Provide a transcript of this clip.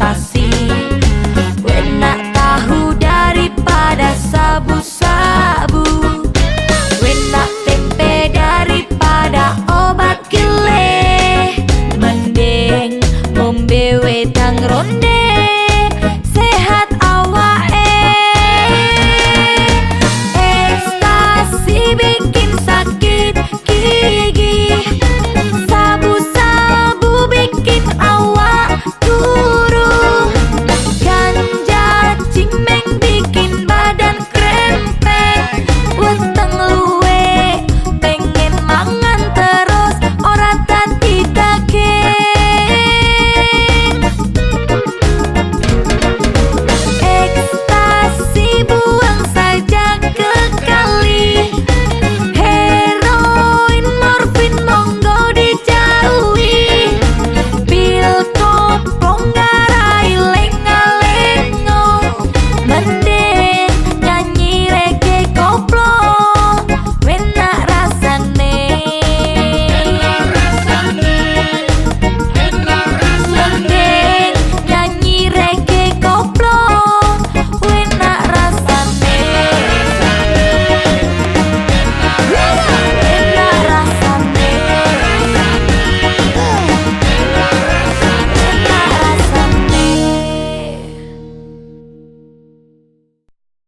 ronde